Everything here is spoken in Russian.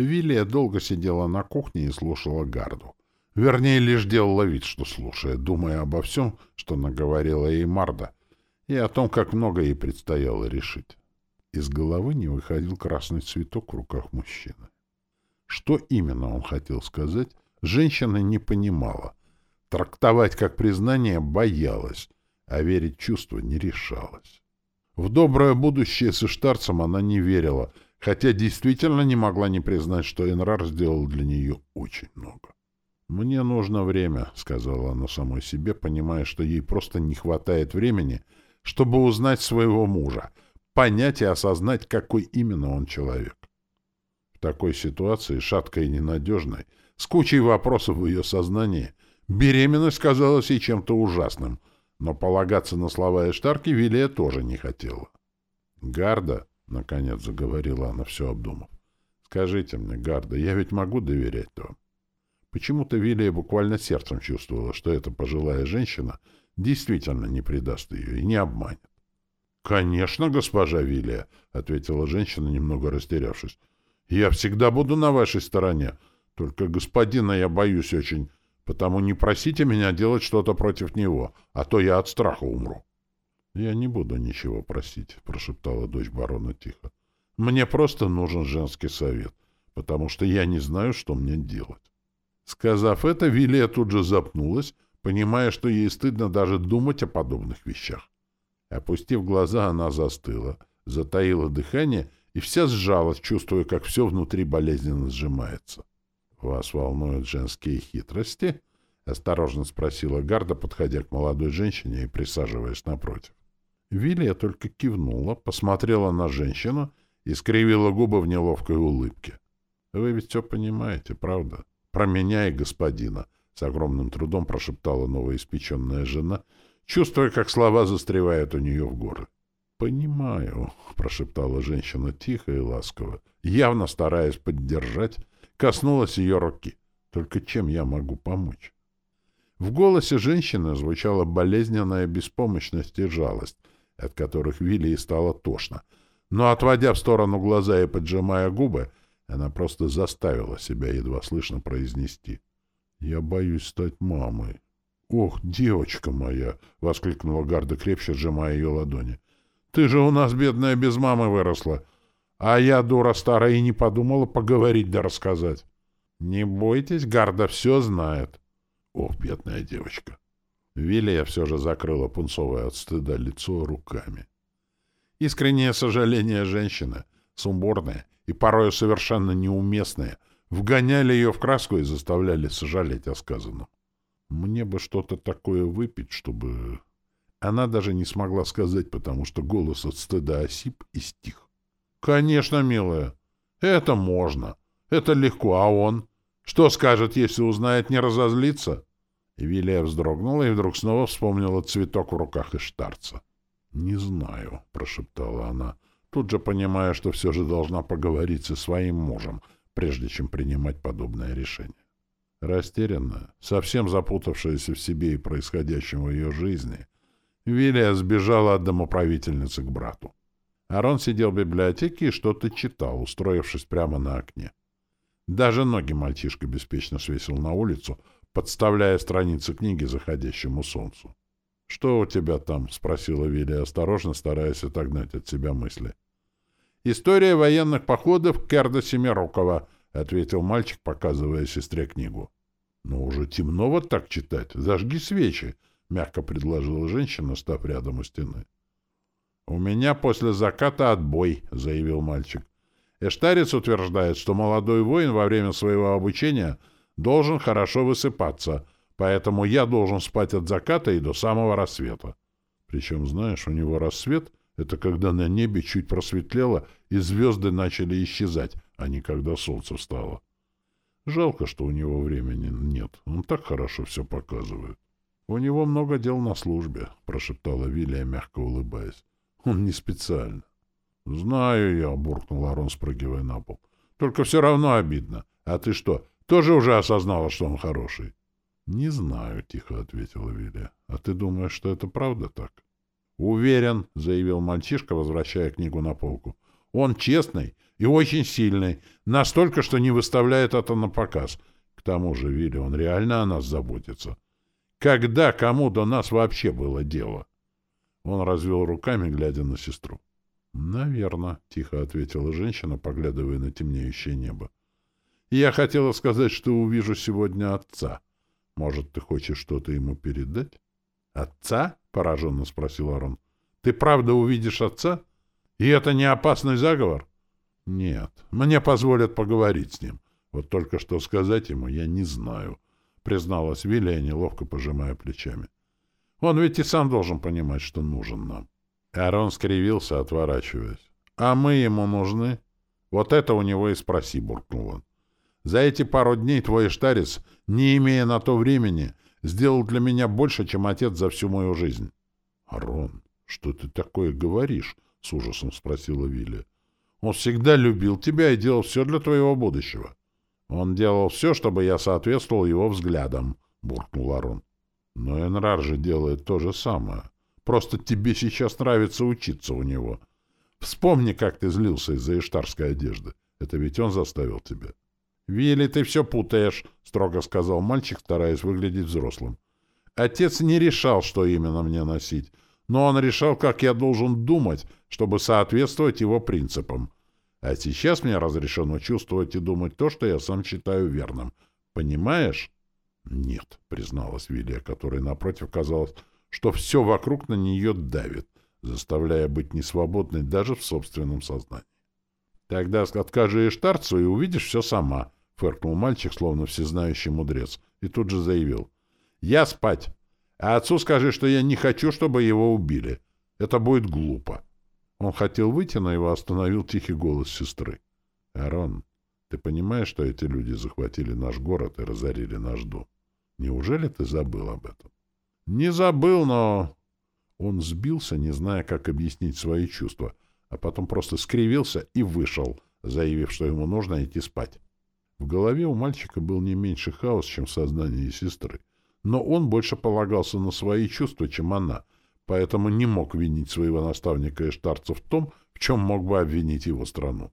Вилия долго сидела на кухне и слушала Гарду. Вернее, лишь делала вид, что слушает, думая обо всем, что наговорила ей Марда, и о том, как много ей предстояло решить. Из головы не выходил красный цветок в руках мужчины. Что именно он хотел сказать, женщина не понимала. Трактовать как признание боялась, а верить чувства не решалась. В доброе будущее с Иштарцем она не верила, хотя действительно не могла не признать, что Энрар сделал для нее очень много. «Мне нужно время», — сказала она самой себе, понимая, что ей просто не хватает времени, чтобы узнать своего мужа, понять и осознать, какой именно он человек. В такой ситуации, шаткой и ненадежной, с кучей вопросов в ее сознании, беременность казалась ей чем-то ужасным, но полагаться на слова Эштарки Вилия тоже не хотела. «Гарда», — наконец заговорила она, все обдумав, — «скажите мне, Гарда, я ведь могу доверять вам?» Почему-то Вилия буквально сердцем чувствовала, что эта пожилая женщина действительно не предаст ее и не обманет. — Конечно, госпожа Вилия, — ответила женщина, немного растерявшись. — Я всегда буду на вашей стороне. Только господина я боюсь очень, потому не просите меня делать что-то против него, а то я от страха умру. — Я не буду ничего просить, — прошептала дочь барона тихо. — Мне просто нужен женский совет, потому что я не знаю, что мне делать. Сказав это, Вилия тут же запнулась, понимая, что ей стыдно даже думать о подобных вещах. Опустив глаза, она застыла, затаила дыхание и вся сжалась, чувствуя, как все внутри болезненно сжимается. — Вас волнуют женские хитрости? — осторожно спросила Гарда, подходя к молодой женщине и присаживаясь напротив. Вилия только кивнула, посмотрела на женщину и скривила губы в неловкой улыбке. — Вы ведь все понимаете, правда? Про меня и господина, — с огромным трудом прошептала новоиспеченная жена, чувствуя, как слова застревают у нее в горле. — Понимаю, — прошептала женщина тихо и ласково, явно стараясь поддержать, коснулась ее руки. Только чем я могу помочь? В голосе женщины звучала болезненная беспомощность и жалость, от которых Вилли стало тошно. Но, отводя в сторону глаза и поджимая губы, она просто заставила себя едва слышно произнести. «Я боюсь стать мамой». «Ох, девочка моя!» — воскликнула Гарда, крепче сжимая ее ладони. «Ты же у нас, бедная, без мамы выросла. А я, дура старая, и не подумала поговорить да рассказать». «Не бойтесь, Гарда все знает». «Ох, бедная девочка!» Вилия все же закрыла пунцовое от стыда лицо руками. Искреннее сожаление женщины, сумбурное и порою совершенно неуместные, вгоняли ее в краску и заставляли сожалеть о сказанном. Мне бы что-то такое выпить, чтобы... Она даже не смогла сказать, потому что голос от стыда осип и стих. — Конечно, милая, это можно. Это легко, а он? Что скажет, если узнает, не разозлиться? Вилия вздрогнула и вдруг снова вспомнила цветок в руках Иштарца. — Не знаю, — прошептала она, — тут же понимая, что все же должна поговорить со своим мужем, прежде чем принимать подобное решение. Растерянная, совсем запутавшаяся в себе и происходящем в ее жизни, Вилия сбежала от домоправительницы к брату. Арон сидел в библиотеке и что-то читал, устроившись прямо на окне. Даже ноги мальчишка беспечно свесил на улицу, подставляя страницы книги заходящему солнцу. «Что у тебя там?» — спросила Вилли осторожно, стараясь отогнать от себя мысли. «История военных походов Керда Семирокова», — ответил мальчик, показывая сестре книгу. «Ну, уже темно вот так читать. Зажги свечи», — мягко предложила женщина, став рядом у стены. «У меня после заката отбой», — заявил мальчик. Эштарец утверждает, что молодой воин во время своего обучения должен хорошо высыпаться — Поэтому я должен спать от заката и до самого рассвета. Причем, знаешь, у него рассвет — это когда на небе чуть просветлело и звезды начали исчезать, а не когда солнце встало. Жалко, что у него времени нет. Он так хорошо все показывает. — У него много дел на службе, — прошептала Вилия, мягко улыбаясь. — Он не специально. — Знаю я, — буркнул Арон, спрыгивая на пол. — Только все равно обидно. А ты что, тоже уже осознала, что он хороший? «Не знаю», — тихо ответила Вилия. «А ты думаешь, что это правда так?» «Уверен», — заявил мальчишка, возвращая книгу на полку. «Он честный И очень сильный. Настолько, что не выставляет это на показ. К тому же, Вилли, он реально о нас заботится. Когда кому до нас вообще было дело? Он развел руками, глядя на сестру. — Наверно, — тихо ответила женщина, поглядывая на темнеющее небо. — Я хотела сказать, что увижу сегодня отца. Может, ты хочешь что-то ему передать? — Отца? — пораженно спросил Арон. — Ты правда увидишь отца? И это не опасный заговор? — Нет, мне позволят поговорить с ним. Вот только что сказать ему я не знаю, — призналась Вилия, неловко пожимая плечами. — Он ведь и сам должен понимать, что нужен нам. Арон скривился, отворачиваясь. — А мы ему нужны? Вот это у него и спроси, — буркнул он. — За эти пару дней твой штарец, не имея на то времени, сделал для меня больше, чем отец за всю мою жизнь. — Арон, что ты такое говоришь? — с ужасом спросила Вилли. — Он всегда любил тебя и делал все для твоего будущего. — Он делал все, чтобы я соответствовал его взглядам, — буркнул Арон. — Но Энрар же делает то же самое. Просто тебе сейчас нравится учиться у него. Вспомни, как ты злился из-за иштарской одежды. Это ведь он заставил тебя. — Вилли, ты все путаешь, — строго сказал мальчик, стараясь выглядеть взрослым. — Отец не решал, что именно мне носить, но он решал, как я должен думать, чтобы соответствовать его принципам. А сейчас мне разрешено чувствовать и думать то, что я сам считаю верным. Понимаешь? — Нет, — призналась Вилия, которой, напротив, казалось, что все вокруг на нее давит, заставляя быть несвободной даже в собственном сознании. — Тогда откажи Эштарцу и увидишь все сама, — фыркнул мальчик, словно всезнающий мудрец, и тут же заявил. — Я спать. А отцу скажи, что я не хочу, чтобы его убили. Это будет глупо. Он хотел выйти, но его остановил тихий голос сестры. — Арон, ты понимаешь, что эти люди захватили наш город и разорили наш дом? Неужели ты забыл об этом? — Не забыл, но... Он сбился, не зная, как объяснить свои чувства, а потом просто скривился и вышел, заявив, что ему нужно идти спать. В голове у мальчика был не меньше хаос, чем в сознании сестры, но он больше полагался на свои чувства, чем она, поэтому не мог винить своего наставника Эштарца в том, в чем мог бы обвинить его страну.